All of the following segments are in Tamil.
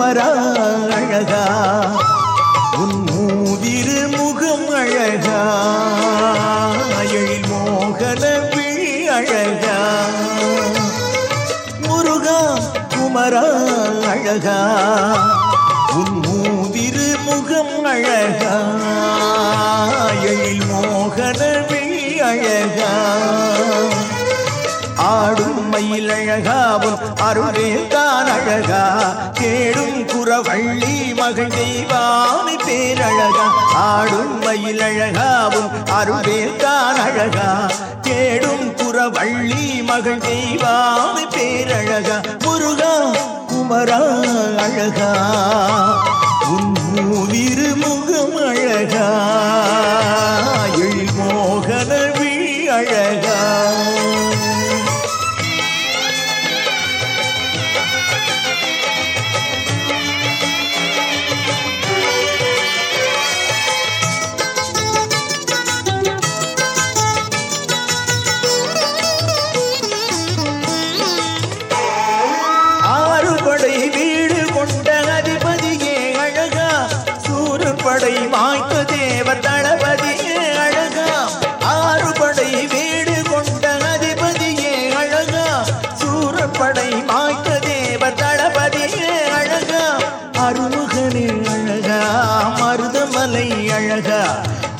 குமரா அழகா உன் மூதிரு முகம் அழகா எழில் மோகன விழி அழகா முருகா குமரா அழகா உன் மூதிரு முகம் அழகா எழில் மோகன விழி அழகா ஆடும் மயில் அழகாவும் அருளே தான் அழகா தேடும் குறவள்ளி மகள் தெய்வாமி பேரழகா. ஆடும் மயில் அழகாவும் அருளே தான் அழகா தேடும் குறவள்ளி மகள் தெய்வாமி பேரழகா. முருகா குமரா அழகா.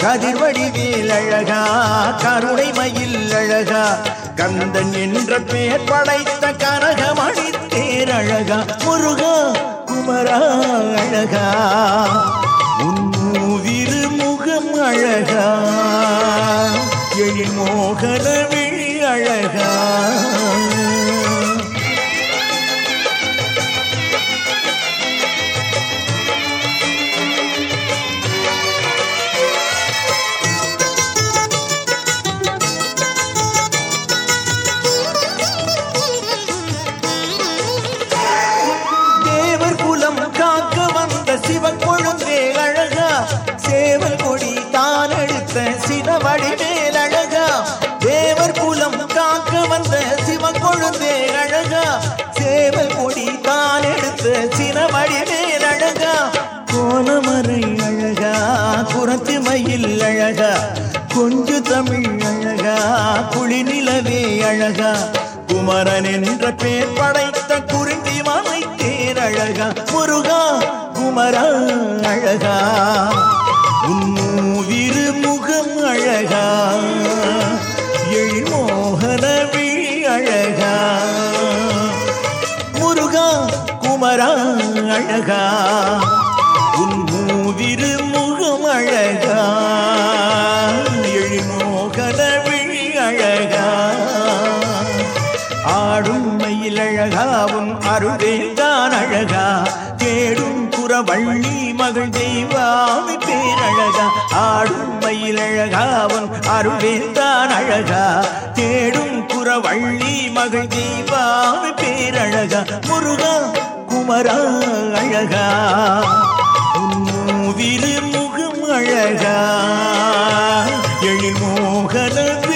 கதிர்வடிவேல் அழகா கருணை மயில் அழகா கந்தன் என்ற பெயர் படைத்த கனகமணி அழகா முருகா குமரா அழகா. உன்மூவிரு முகம் அழகா எழில் மோகன விழி அழகா. வைத்த சிவமடி மேல் அழகா தேவர் குலம் காக்க வந்த சிவ கொழுந்தே அழகா? சேவல் கொடி தான் எடுத்த சினவடி மேல் அழகா கோலமறை அழகா குரத்து மயில் அழகா? கொஞ்சு தமிழ் அழகா குளிநிலவே அழகா? குமரன் என்ற பேர் படைத்த குறி குமரா அழகா. உன் மூவிரு முகம் அழகா. தான் அழகா. தேடும் புறவள்ளி மகள் தெய்வாமி பேரழகா. ஆடும் மயில் அழகாவும் தான் அழகா. தேடும் புறவள்ளி மகள் தெய்வாமி பேரழகா. முருகா குமரா அழகா. உன் முகம் அழகா. எழில் மோகன